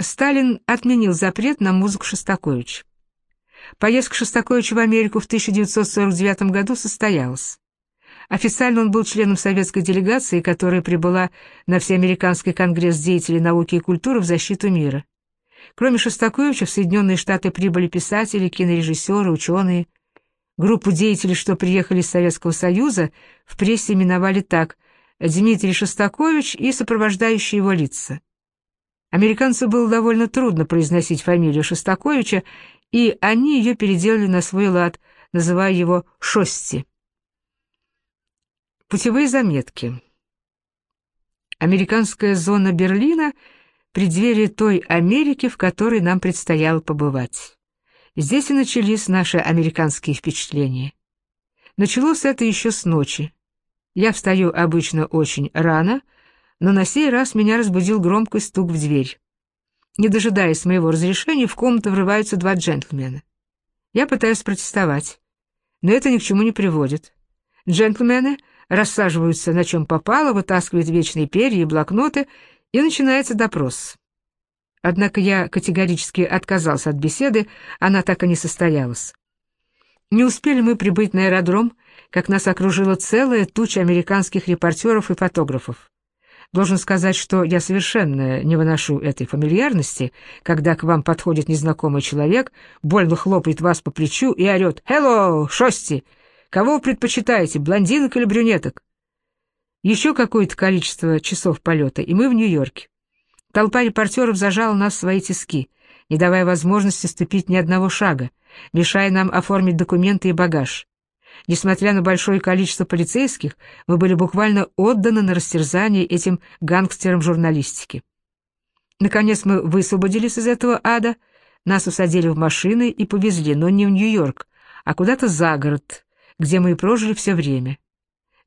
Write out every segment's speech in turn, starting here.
Сталин отменил запрет на музыку Шостаковича. Поездка Шостаковича в Америку в 1949 году состоялась. Официально он был членом советской делегации, которая прибыла на Всеамериканский конгресс деятелей науки и культуры в защиту мира. Кроме Шостаковича в Соединенные Штаты прибыли писатели, кинорежиссеры, ученые. Группу деятелей, что приехали из Советского Союза, в прессе именовали так «Дмитрий Шостакович и сопровождающие его лица». Американцу было довольно трудно произносить фамилию Шостаковича, и они ее переделали на свой лад, называя его Шости. Путевые заметки. Американская зона Берлина — преддверие той Америки, в которой нам предстояло побывать. Здесь и начались наши американские впечатления. Началось это еще с ночи. Я встаю обычно очень рано, но на сей раз меня разбудил громкий стук в дверь. Не дожидаясь моего разрешения, в комнату врываются два джентльмена. Я пытаюсь протестовать, но это ни к чему не приводит. Джентльмены рассаживаются на чем попало, вытаскивают вечные перья и блокноты, и начинается допрос. Однако я категорически отказался от беседы, она так и не состоялась. Не успели мы прибыть на аэродром, как нас окружила целая туча американских репортеров и фотографов. Должен сказать, что я совершенно не выношу этой фамильярности, когда к вам подходит незнакомый человек, больно хлопает вас по плечу и орет «Hello, Шости! Кого вы предпочитаете, блондинок или брюнеток?» Еще какое-то количество часов полета, и мы в Нью-Йорке. Толпа репортеров зажала нас в свои тиски, не давая возможности ступить ни одного шага, мешая нам оформить документы и багаж. Несмотря на большое количество полицейских, мы были буквально отданы на растерзание этим гангстерам журналистики. Наконец мы высвободились из этого ада, нас усадили в машины и повезли, но не в Нью-Йорк, а куда-то за город, где мы и прожили все время.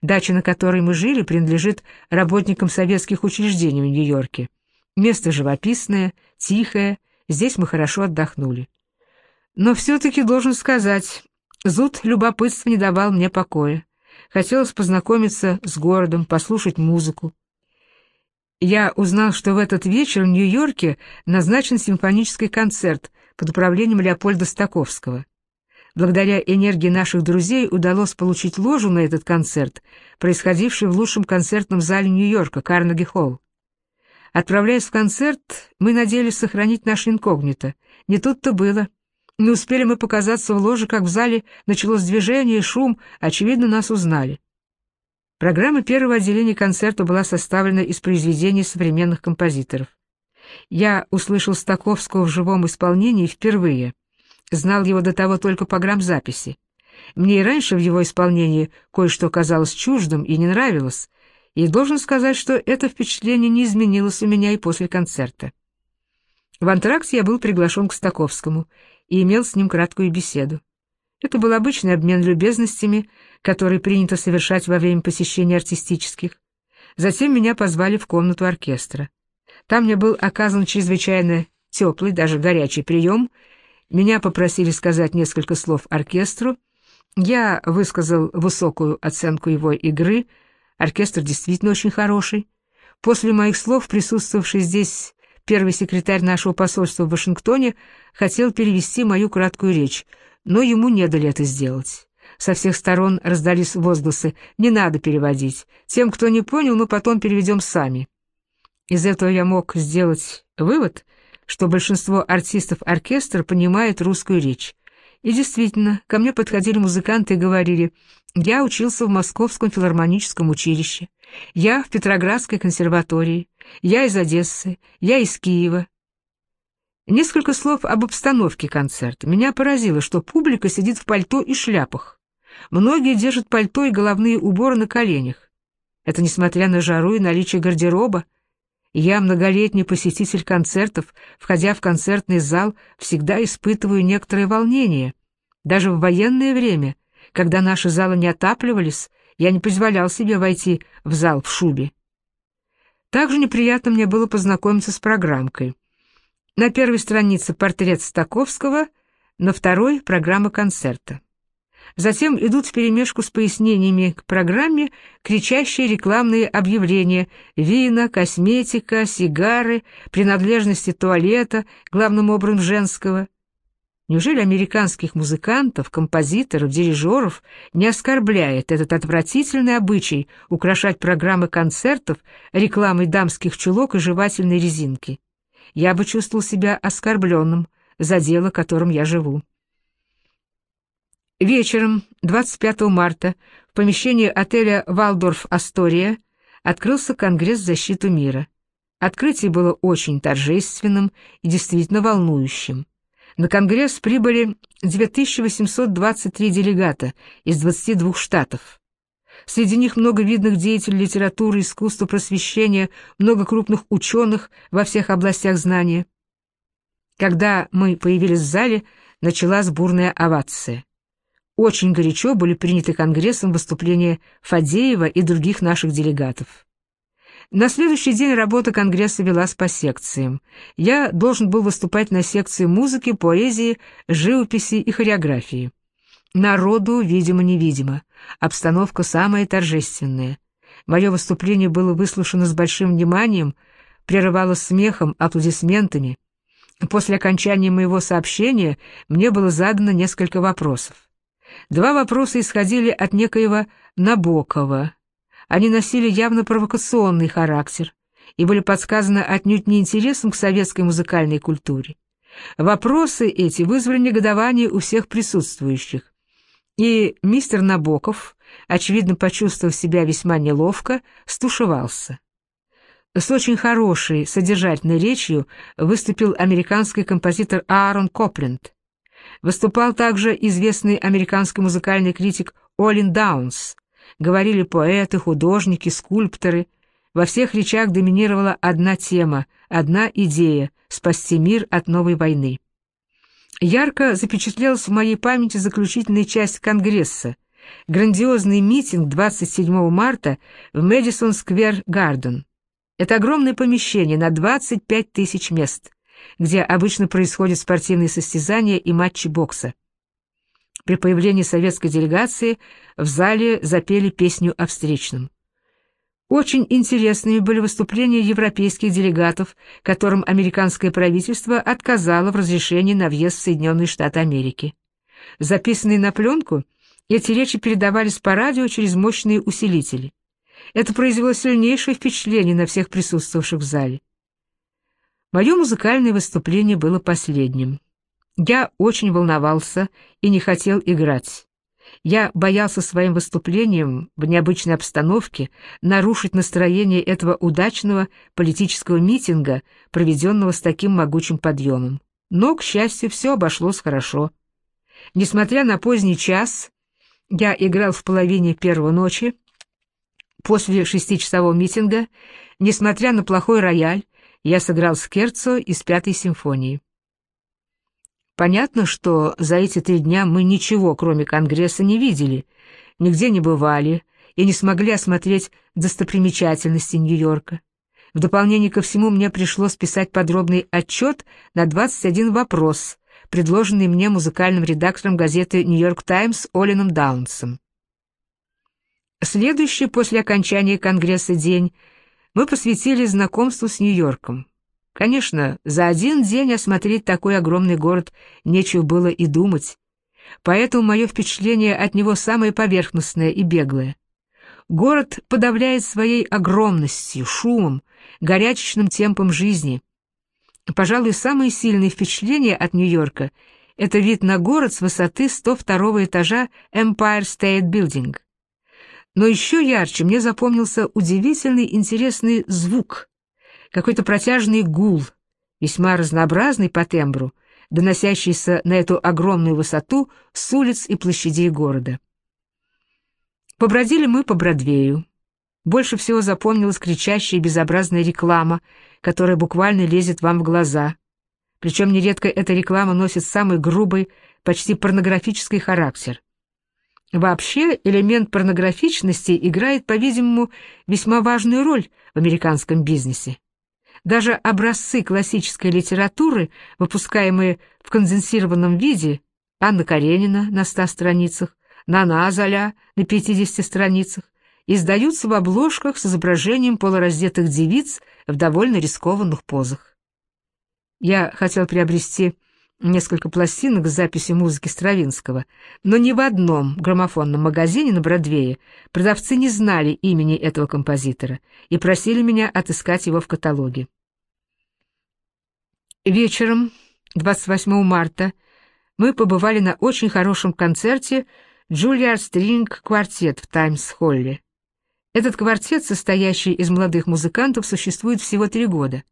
Дача, на которой мы жили, принадлежит работникам советских учреждений в Нью-Йорке. Место живописное, тихое, здесь мы хорошо отдохнули. Но все-таки должен сказать, Зуд любопытства не давал мне покоя. Хотелось познакомиться с городом, послушать музыку. Я узнал, что в этот вечер в Нью-Йорке назначен симфонический концерт под управлением Леопольда Стаковского. Благодаря энергии наших друзей удалось получить ложу на этот концерт, происходивший в лучшем концертном зале Нью-Йорка, Карнеги-Холл. Отправляясь в концерт, мы надеялись сохранить наше инкогнито. Не тут-то было. Не успели мы показаться в ложе, как в зале началось движение и шум, очевидно, нас узнали. Программа первого отделения концерта была составлена из произведений современных композиторов. Я услышал Стаковского в живом исполнении впервые. Знал его до того только по грамзаписи. Мне и раньше в его исполнении кое-что казалось чуждым и не нравилось, и должен сказать, что это впечатление не изменилось у меня и после концерта. В антракте я был приглашен к Стаковскому и имел с ним краткую беседу. Это был обычный обмен любезностями, который принято совершать во время посещения артистических. Затем меня позвали в комнату оркестра. Там мне был оказан чрезвычайно теплый, даже горячий прием. Меня попросили сказать несколько слов оркестру. Я высказал высокую оценку его игры. Оркестр действительно очень хороший. После моих слов присутствовавший здесь Первый секретарь нашего посольства в Вашингтоне хотел перевести мою краткую речь, но ему не дали это сделать. Со всех сторон раздались возгласы «Не надо переводить. Тем, кто не понял, мы потом переведем сами». Из этого я мог сделать вывод, что большинство артистов оркестра понимает русскую речь. И действительно, ко мне подходили музыканты и говорили «Я учился в Московском филармоническом училище. Я в Петроградской консерватории. Я из Одессы. Я из Киева. Несколько слов об обстановке концерта. Меня поразило, что публика сидит в пальто и шляпах. Многие держат пальто и головные уборы на коленях. Это несмотря на жару и наличие гардероба. Я, многолетний посетитель концертов, входя в концертный зал, всегда испытываю некоторое волнение. Даже в военное время, когда наши залы не отапливались, я не позволял себе войти в зал в шубе. Также неприятно мне было познакомиться с программкой. На первой странице портрет Стаковского, на второй — программа концерта. Затем идут вперемешку с пояснениями к программе кричащие рекламные объявления «Вина», «Косметика», «Сигары», «Принадлежности туалета», главным образом женского. Неужели американских музыкантов, композиторов, дирижеров не оскорбляет этот отвратительный обычай украшать программы концертов рекламой дамских чулок и жевательной резинки? Я бы чувствовал себя оскорбленным за дело, которым я живу. Вечером 25 марта в помещении отеля «Валдорф Астория» открылся Конгресс защиту мира. Открытие было очень торжественным и действительно волнующим. На Конгресс прибыли 2823 делегата из 22 штатов. Среди них много видных деятелей литературы, искусства, просвещения, много крупных ученых во всех областях знания. Когда мы появились в зале, началась бурная овация. Очень горячо были приняты Конгрессом выступления Фадеева и других наших делегатов. На следующий день работа Конгресса велась по секциям. Я должен был выступать на секции музыки, поэзии, живописи и хореографии. Народу, видимо-невидимо. Обстановка самая торжественная. Мое выступление было выслушано с большим вниманием, прерывалось смехом, аплодисментами. После окончания моего сообщения мне было задано несколько вопросов. Два вопроса исходили от некоего Набокова. Они носили явно провокационный характер и были подсказаны отнюдь не интересом к советской музыкальной культуре. Вопросы эти вызвали негодование у всех присутствующих. И мистер Набоков, очевидно почувствовав себя весьма неловко, стушевался. С очень хорошей, содержательной речью выступил американский композитор Аарон Копленд. Выступал также известный американский музыкальный критик Олин Даунс. Говорили поэты, художники, скульпторы. Во всех речах доминировала одна тема, одна идея — спасти мир от новой войны. Ярко запечатлелась в моей памяти заключительная часть Конгресса, грандиозный митинг 27 марта в Мэдисон Сквер Гарден. Это огромное помещение на 25 тысяч мест где обычно происходят спортивные состязания и матчи бокса. При появлении советской делегации в зале запели песню о встречном. Очень интересными были выступления европейских делегатов, которым американское правительство отказало в разрешении на въезд в Соединенные Штаты Америки. Записанные на пленку, эти речи передавались по радио через мощные усилители. Это произвело сильнейшее впечатление на всех присутствовавших в зале. Мое музыкальное выступление было последним. Я очень волновался и не хотел играть. Я боялся своим выступлением в необычной обстановке нарушить настроение этого удачного политического митинга, проведенного с таким могучим подъемом. Но, к счастью, все обошлось хорошо. Несмотря на поздний час, я играл в половине первой ночи. После шестичасового митинга, несмотря на плохой рояль, я сыграл скерцо из пятой симфонии. Понятно, что за эти три дня мы ничего, кроме Конгресса, не видели, нигде не бывали и не смогли осмотреть достопримечательности Нью-Йорка. В дополнение ко всему мне пришлось писать подробный отчет на 21 вопрос, предложенный мне музыкальным редактором газеты «Нью-Йорк Таймс» Олином Даунсом. Следующий после окончания Конгресса день — мы посвятили знакомству с Нью-Йорком. Конечно, за один день осмотреть такой огромный город нечего было и думать, поэтому мое впечатление от него самое поверхностное и беглое. Город подавляет своей огромностью, шумом, горячечным темпом жизни. Пожалуй, самое сильное впечатление от Нью-Йорка — это вид на город с высоты 102 этажа Empire State Building. Но еще ярче мне запомнился удивительный интересный звук, какой-то протяжный гул, весьма разнообразный по тембру, доносящийся на эту огромную высоту с улиц и площадей города. Побродили мы по Бродвею. Больше всего запомнилась кричащая безобразная реклама, которая буквально лезет вам в глаза. Причем нередко эта реклама носит самый грубый, почти порнографический характер. Вообще, элемент порнографичности играет, по-видимому, весьма важную роль в американском бизнесе. Даже образцы классической литературы, выпускаемые в конденсированном виде, Анна Каренина на ста страницах, «Нана Золя» на 50 страницах издаются в обложках с изображением полураздетых девиц в довольно рискованных позах. Я хотел приобрести несколько пластинок с записью музыки Стравинского, но ни в одном граммофонном магазине на Бродвее продавцы не знали имени этого композитора и просили меня отыскать его в каталоге. Вечером 28 марта мы побывали на очень хорошем концерте «Джулиард Стринг Квартет» в Таймс-Холле. Этот квартет, состоящий из молодых музыкантов, существует всего три года.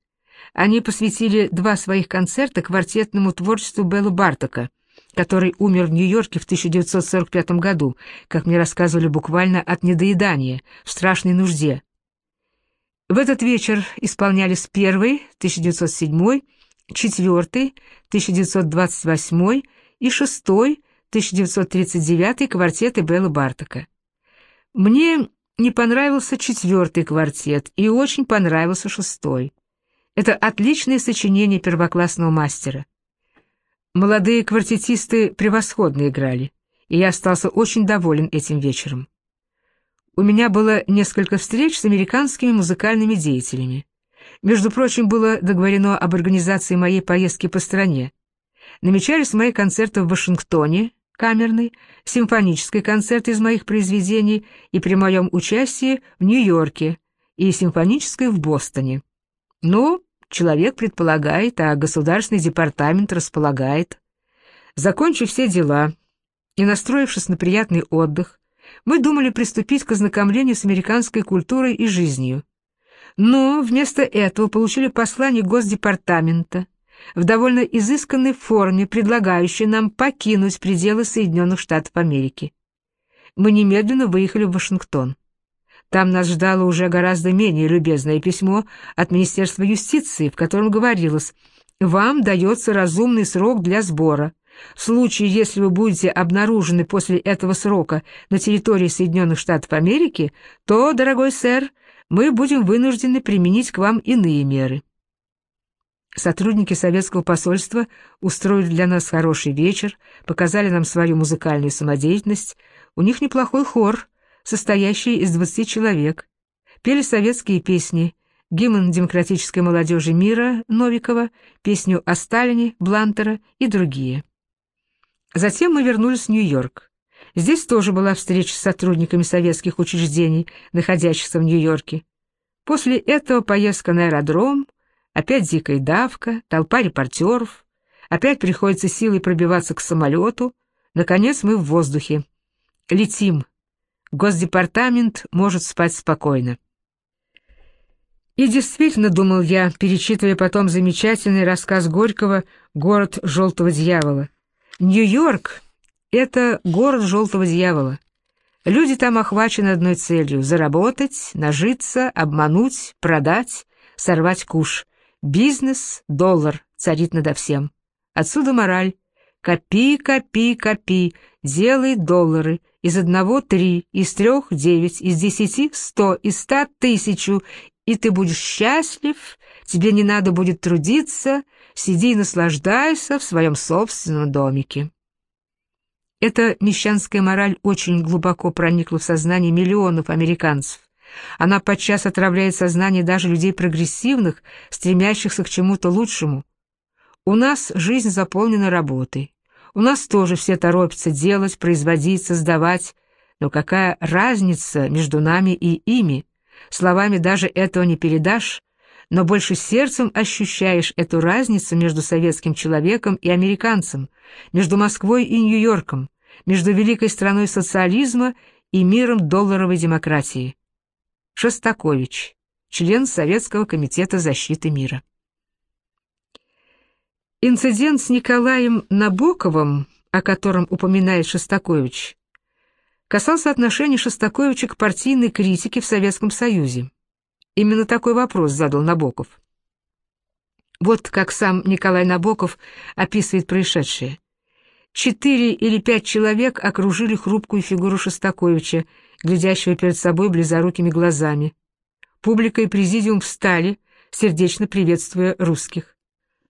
Они посвятили два своих концерта квартетному творчеству Беллы Бартока, который умер в Нью-Йорке в 1945 году, как мне рассказывали буквально от недоедания, в страшной нужде. В этот вечер исполнялись первый, 1907, четвертый, 1928 и шестой, 1939 квартеты Беллы Бартока. Мне не понравился четвертый квартет и очень понравился шестой. Это отличное сочинение первоклассного мастера. Молодые квартетисты превосходно играли, и я остался очень доволен этим вечером. У меня было несколько встреч с американскими музыкальными деятелями. Между прочим, было договорено об организации моей поездки по стране. Намечались мои концерты в Вашингтоне, камерный, симфонический концерт из моих произведений и при моем участии в Нью-Йорке и симфоническое в Бостоне. Но человек предполагает, а государственный департамент располагает. Закончив все дела и настроившись на приятный отдых, мы думали приступить к ознакомлению с американской культурой и жизнью. Но вместо этого получили послание Госдепартамента, в довольно изысканной форме, предлагающей нам покинуть пределы Соединенных Штатов Америки. Мы немедленно выехали в Вашингтон. Там нас ждало уже гораздо менее любезное письмо от Министерства юстиции, в котором говорилось «Вам дается разумный срок для сбора. В случае, если вы будете обнаружены после этого срока на территории Соединенных Штатов Америки, то, дорогой сэр, мы будем вынуждены применить к вам иные меры». Сотрудники советского посольства устроили для нас хороший вечер, показали нам свою музыкальную самодеятельность. У них неплохой хор, состоящий из 20 человек. Пели советские песни, гимн демократической молодежи мира Новикова, песню о Сталине, Блантера и другие. Затем мы вернулись в Нью-Йорк. Здесь тоже была встреча с сотрудниками советских учреждений, находящихся в Нью-Йорке. После этого поездка на аэродром, Опять дикая давка, толпа репортеров. Опять приходится силой пробиваться к самолету. Наконец мы в воздухе. Летим. Госдепартамент может спать спокойно. И действительно, думал я, перечитывая потом замечательный рассказ Горького «Город желтого дьявола». Нью-Йорк — это город желтого дьявола. Люди там охвачены одной целью — заработать, нажиться, обмануть, продать, сорвать куш. Бизнес, доллар царит надо всем. Отсюда мораль. Копи, копи, копи, делай доллары. Из одного три, из трех девять, из десяти сто, из ста тысячу, и ты будешь счастлив, тебе не надо будет трудиться, сиди и наслаждайся в своем собственном домике. Эта мещанская мораль очень глубоко проникла в сознание миллионов американцев. Она подчас отравляет сознание даже людей прогрессивных, стремящихся к чему-то лучшему. У нас жизнь заполнена работой. У нас тоже все торопятся делать, производить, создавать. Но какая разница между нами и ими? Словами даже этого не передашь, но больше сердцем ощущаешь эту разницу между советским человеком и американцем, между Москвой и Нью-Йорком, между великой страной социализма и миром долларовой демократии. Шостакович, член Советского комитета защиты мира. Инцидент с Николаем Набоковым, о котором упоминает Шостакович, касался отношений Шостаковича к партийной критике в Советском Союзе. Именно такой вопрос задал Набоков. Вот как сам Николай Набоков описывает происшедшее. Четыре или пять человек окружили хрупкую фигуру Шостаковича, глядящего перед собой близорукими глазами. Публика и президиум встали, сердечно приветствуя русских.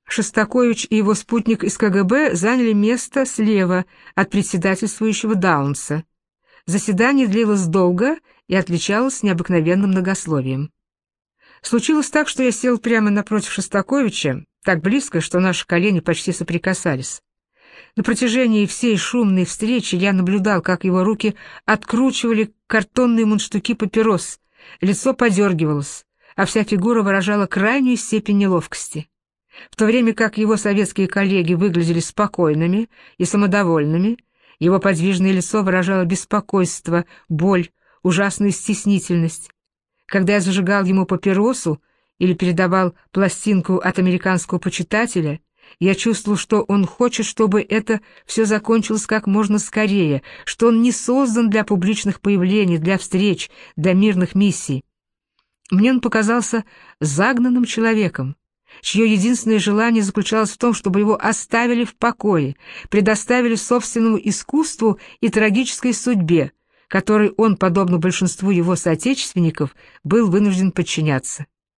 Шостакович и его спутник из КГБ заняли место слева от председательствующего Даунса, Заседание длилось долго и отличалось необыкновенным многословием. Случилось так, что я сел прямо напротив Шостаковича, так близко, что наши колени почти соприкасались. На протяжении всей шумной встречи я наблюдал, как его руки откручивали картонные мундштуки папирос, лицо подергивалось, а вся фигура выражала крайнюю степень неловкости. В то время как его советские коллеги выглядели спокойными и самодовольными, его подвижное лицо выражало беспокойство, боль, ужасную стеснительность. Когда я зажигал ему папиросу или передавал пластинку от американского почитателя, я чувствовал, что он хочет, чтобы это все закончилось как можно скорее, что он не создан для публичных появлений, для встреч, для мирных миссий. Мне он показался загнанным человеком, чье единственное желание заключалось в том, чтобы его оставили в покое, предоставили собственному искусству и трагической судьбе, которой он, подобно большинству его соотечественников, был вынужден подчиняться.